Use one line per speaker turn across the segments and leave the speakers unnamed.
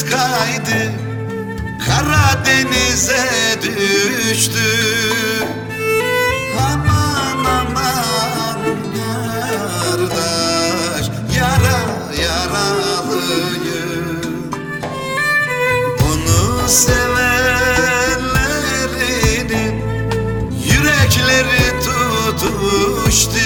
deniz kaydı Karadeniz'e düştü. Aman aman kardeş Yara yaralıyım. Onu sevenlerinin Yürekleri tutuştu.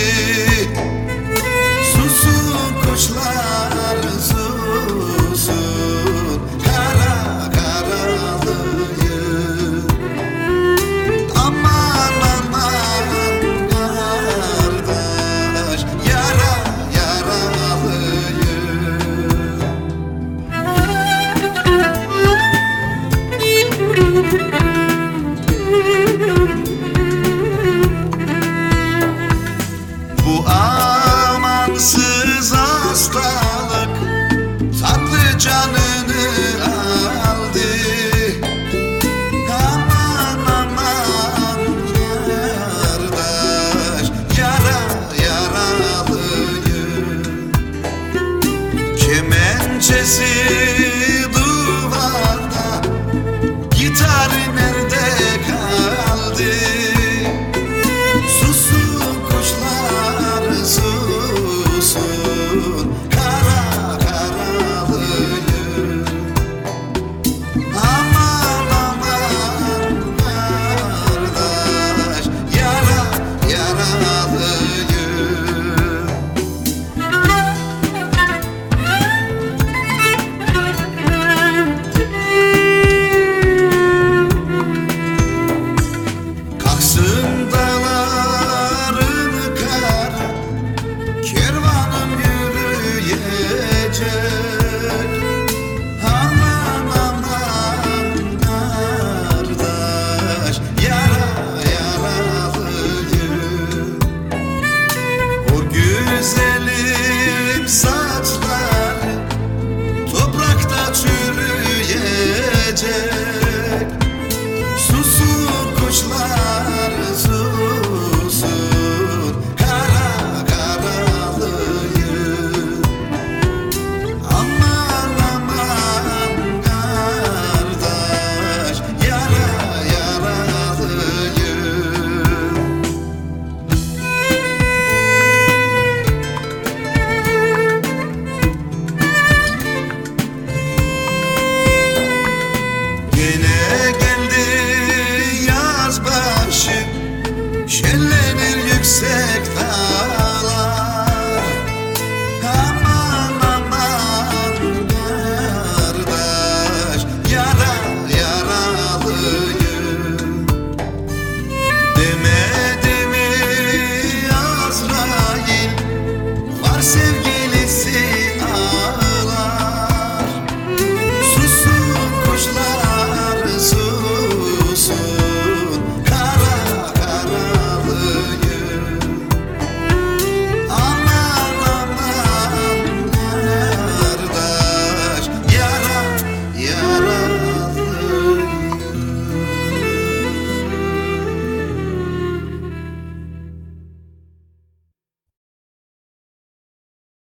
canını aldı. Aman aman kardeş Yara yaralıyım Kemençesi